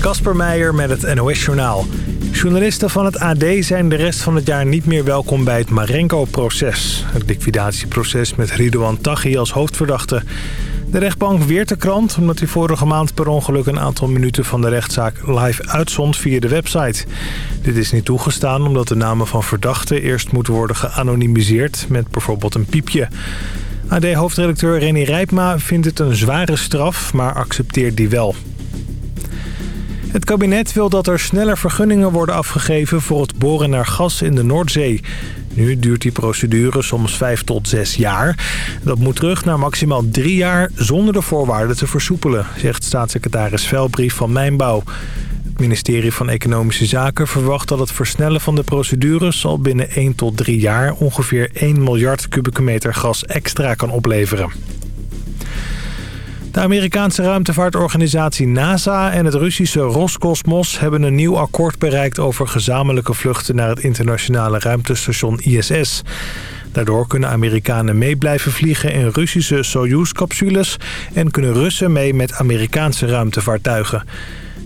Kasper Meijer met het NOS-journaal. Journalisten van het AD zijn de rest van het jaar niet meer welkom bij het Marengo-proces. Het liquidatieproces met Ridouan Taghi als hoofdverdachte. De rechtbank weert de krant omdat hij vorige maand per ongeluk een aantal minuten van de rechtszaak live uitzond via de website. Dit is niet toegestaan omdat de namen van verdachten eerst moeten worden geanonimiseerd met bijvoorbeeld een piepje. AD-hoofdredacteur René Rijpma vindt het een zware straf, maar accepteert die wel. Het kabinet wil dat er sneller vergunningen worden afgegeven voor het boren naar gas in de Noordzee. Nu duurt die procedure soms vijf tot zes jaar. Dat moet terug naar maximaal drie jaar zonder de voorwaarden te versoepelen, zegt staatssecretaris Velbrief van Mijnbouw. Het ministerie van Economische Zaken verwacht dat het versnellen van de procedures al binnen 1 tot 3 jaar ongeveer 1 miljard kubieke meter gas extra kan opleveren. De Amerikaanse ruimtevaartorganisatie NASA en het Russische Roscosmos hebben een nieuw akkoord bereikt over gezamenlijke vluchten naar het internationale ruimtestation ISS. Daardoor kunnen Amerikanen mee blijven vliegen in Russische Soyuz-capsules en kunnen Russen mee met Amerikaanse ruimtevaartuigen.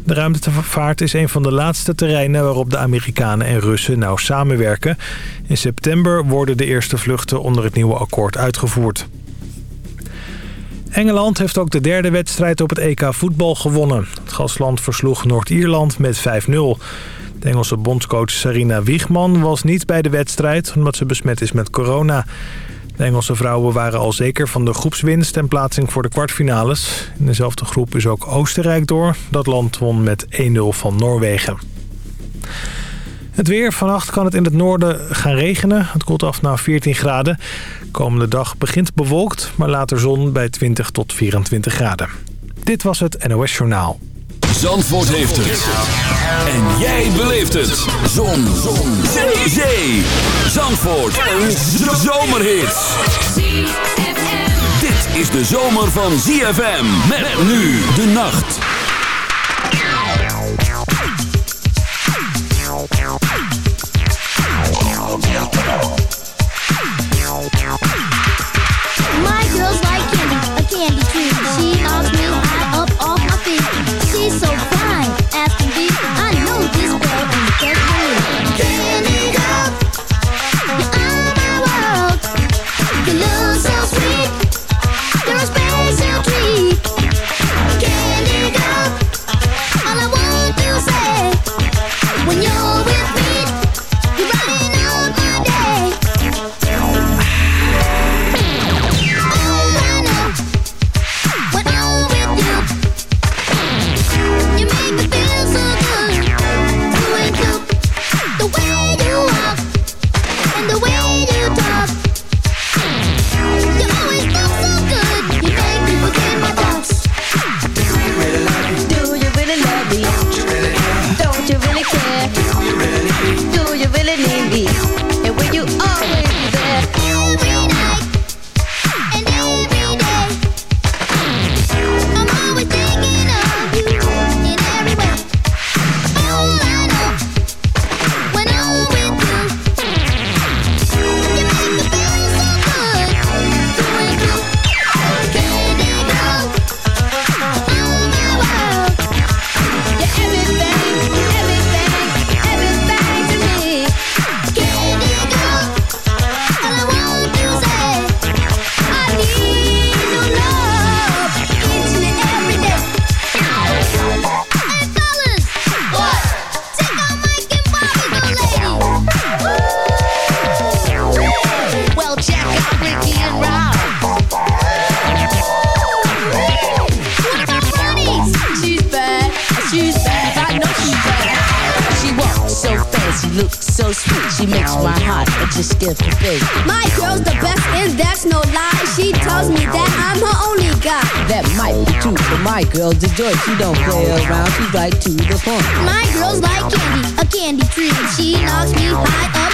De ruimtevaart is een van de laatste terreinen waarop de Amerikanen en Russen nauw samenwerken. In september worden de eerste vluchten onder het nieuwe akkoord uitgevoerd. Engeland heeft ook de derde wedstrijd op het EK voetbal gewonnen. Het gastland versloeg Noord-Ierland met 5-0. De Engelse bondscoach Sarina Wiegman was niet bij de wedstrijd... omdat ze besmet is met corona. De Engelse vrouwen waren al zeker van de groepswinst en plaatsing voor de kwartfinales. In dezelfde groep is ook Oostenrijk door. Dat land won met 1-0 van Noorwegen. Het weer. Vannacht kan het in het noorden gaan regenen. Het koelt af naar 14 graden. Komende dag begint bewolkt, maar later zon bij 20 tot 24 graden. Dit was het NOS Journaal. Zandvoort heeft het. En jij beleeft het. Zon. zon. Zee. Zee. Zandvoort. Een zomerhit. Dit is de zomer van ZFM. Met nu de nacht. go, go. Girl's a joy. She don't play around. She's right to the point. My girl's like candy, a candy tree. She knocks me high up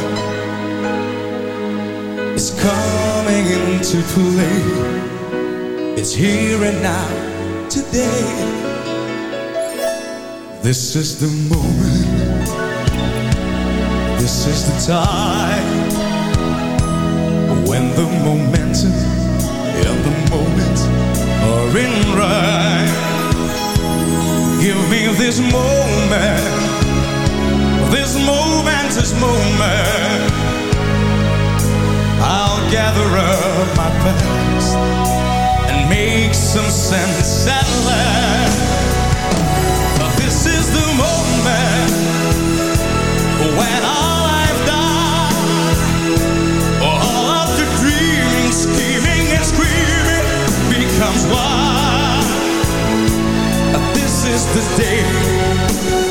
coming into play. It's here and now, today. This is the moment. This is the time when the momentum and the moment are in right. Give me this moment this momentous moment I'll gather up my past and make some sense at last. But this is the moment when dreaming, scheming and screaming becomes one. This is the day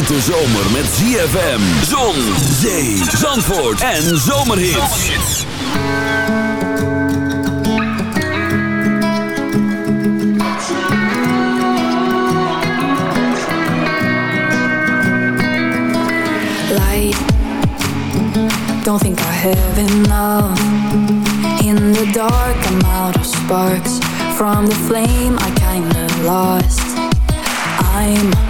Hete zomer met ZFM, zon, zee, zandvoort en zomerhits. don't think I have enough. In the dark I'm out of sparks. From the flame I kinda lost. I'm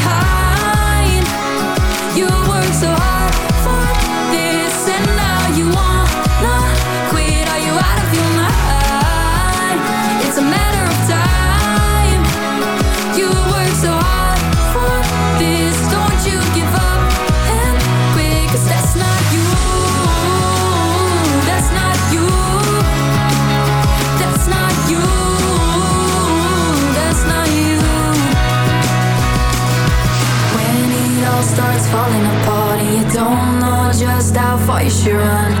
Why she run?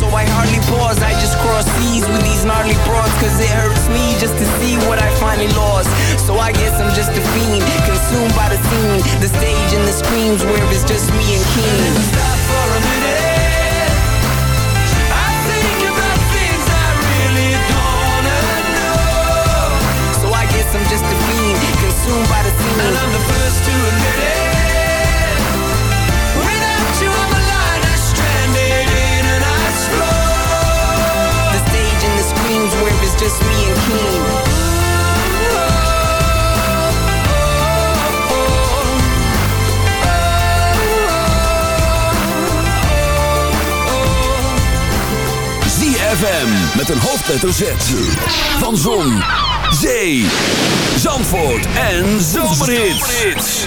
so I hardly pause. I just cross seas with these gnarly broads, cause it hurts me just to see what I finally lost. So I guess I'm just a fiend, consumed by the scene, the stage and the screams where it's just me and Keen. Stop for a minute. I'm just a fiend, consumed by the scene And I'm the first to admit it just me and met een hoofdletter Z van Zon, Zee, Zandvoort en Zomerhits.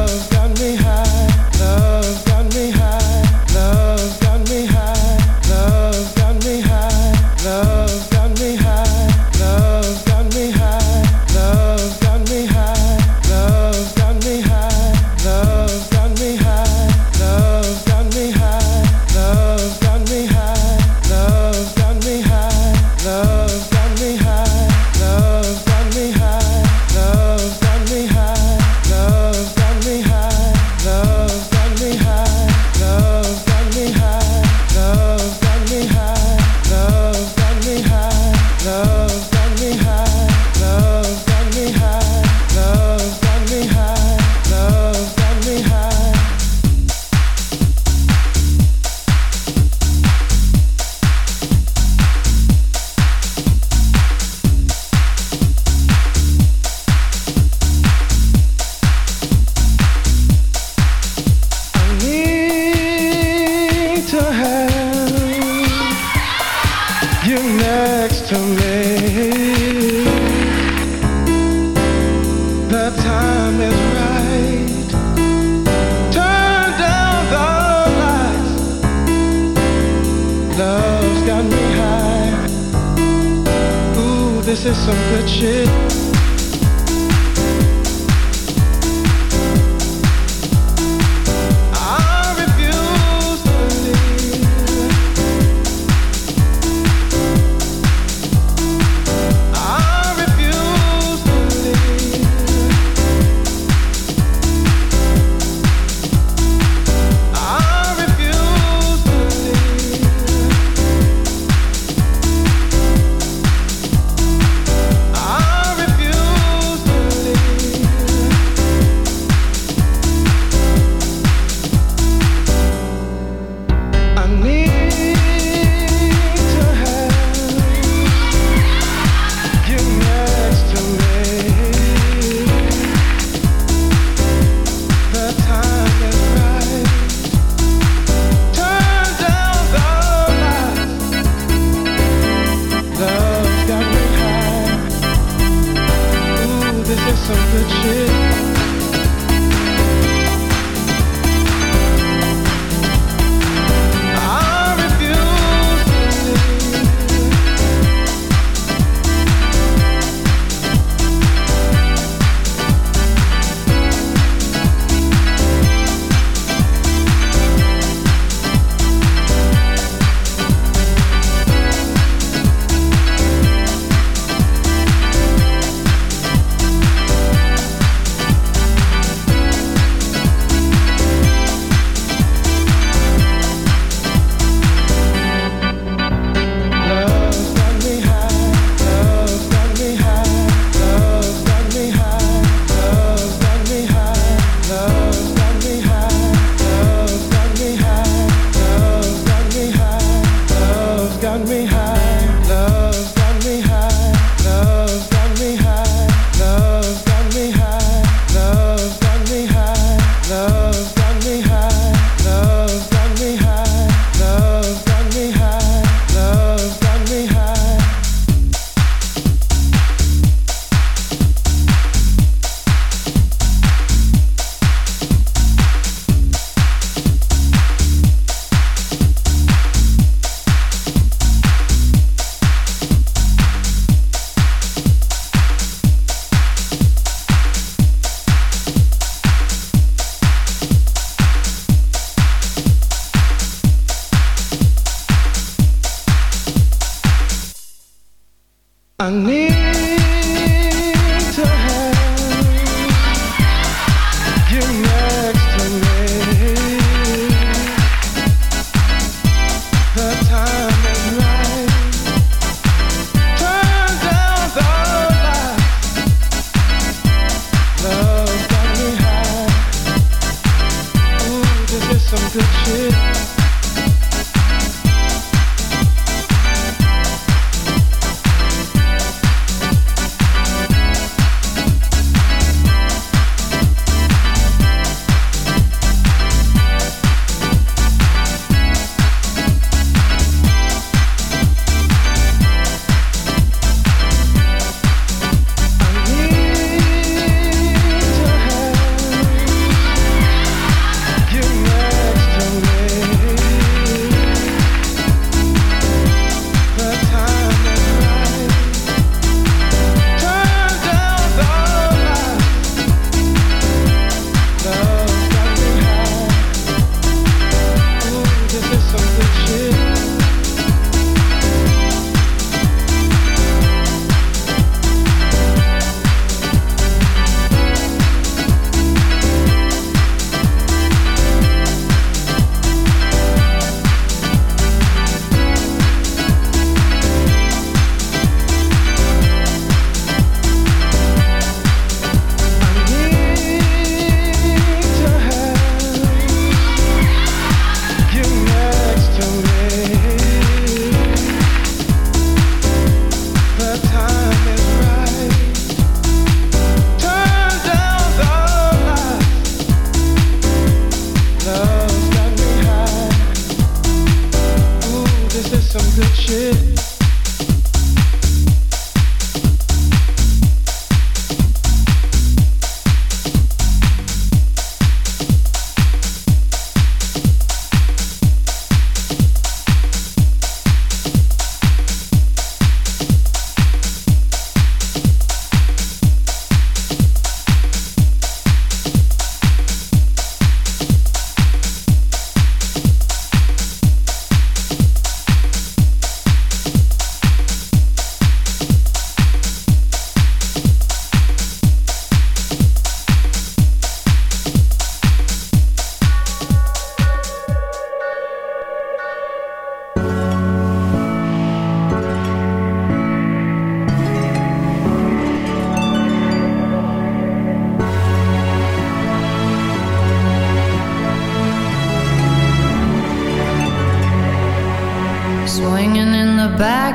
love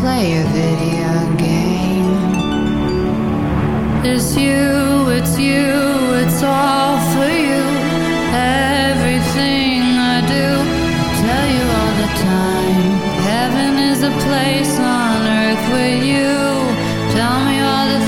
play a video game. It's you, it's you, it's all for you. Everything I do, I tell you all the time. Heaven is a place on earth with you. Tell me all the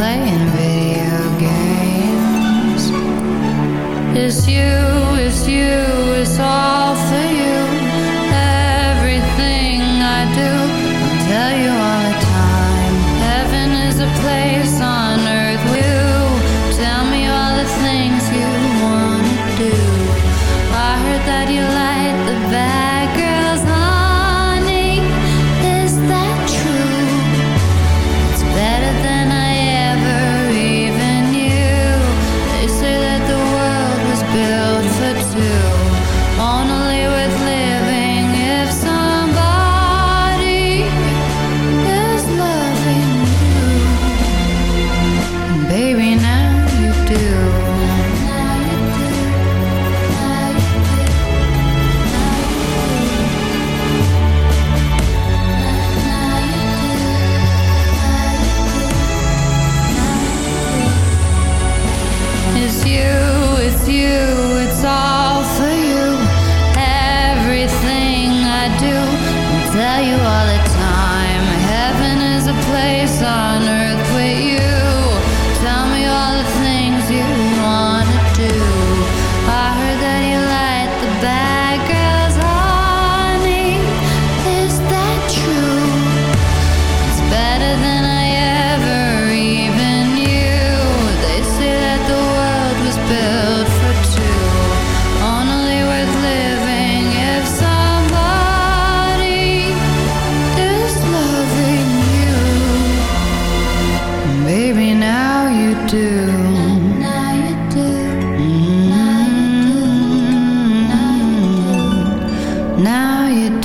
playing video games. It's you, it's you, it's all for you. Everything I do, I'll tell you all.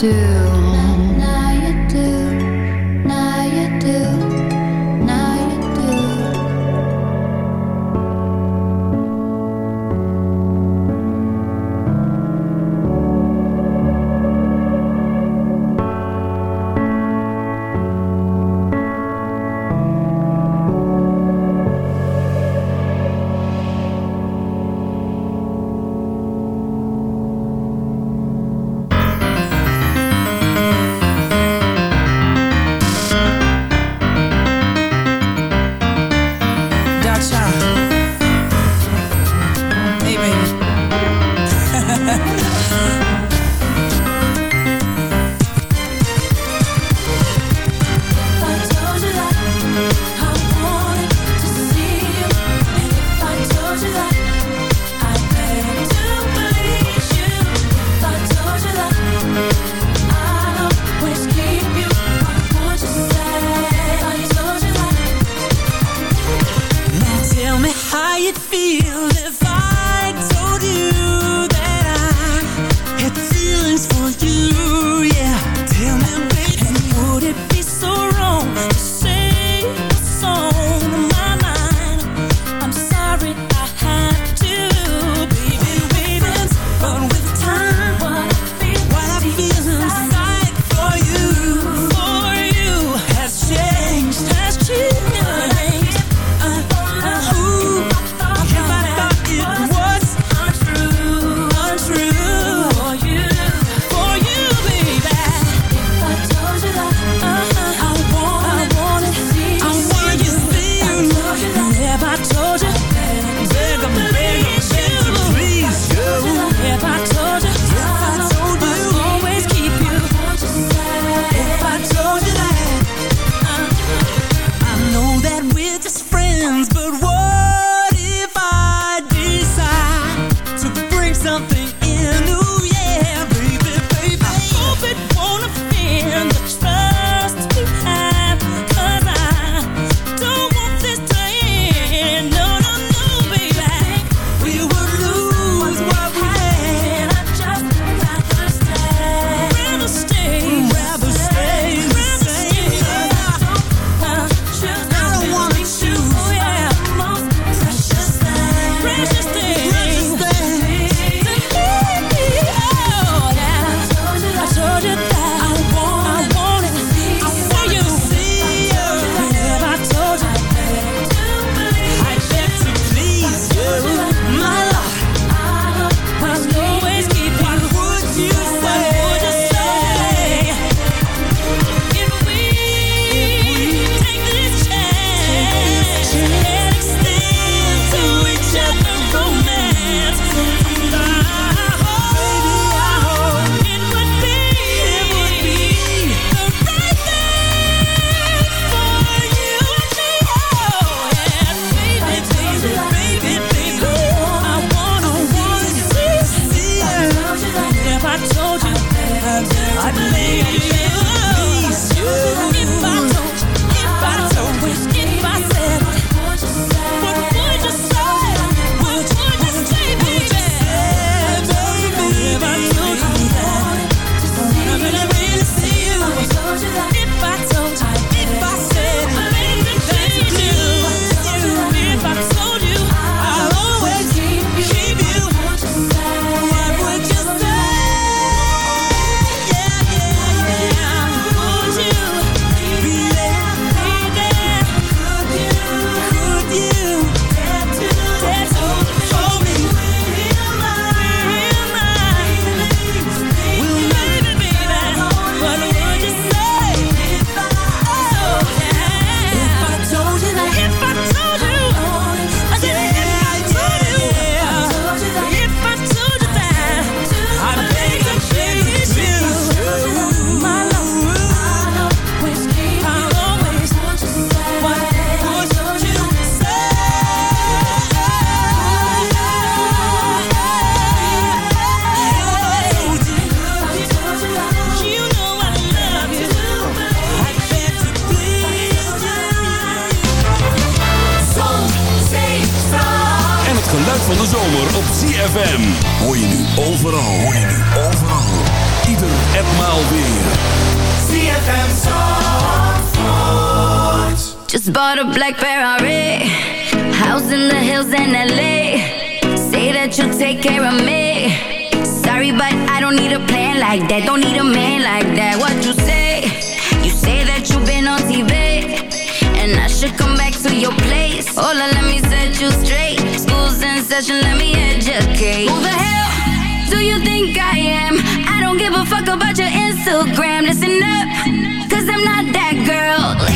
do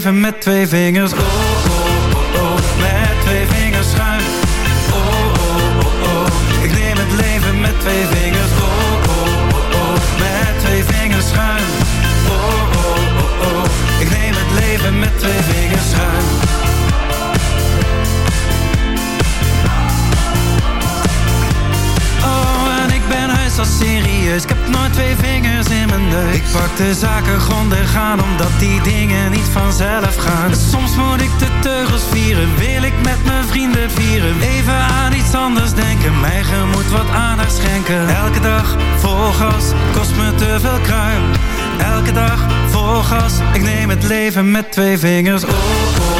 Even met twee vingers. Twee vingers. Oh,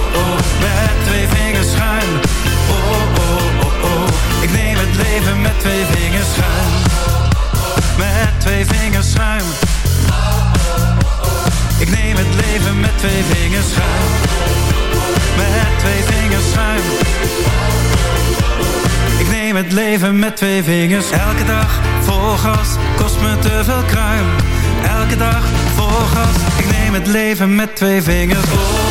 oh, met twee vingers schuin. Oh, oh, oh, oh, ik neem het leven met twee vingers schuin. Met twee vingers schuin. Ik neem het leven met twee vingers schuin. Met twee vingers schuin. Ik neem het leven met twee vingers. Elke dag vol gas, kost me te veel kruim. Elke dag vol gas, ik neem het leven met twee vingers. Oh,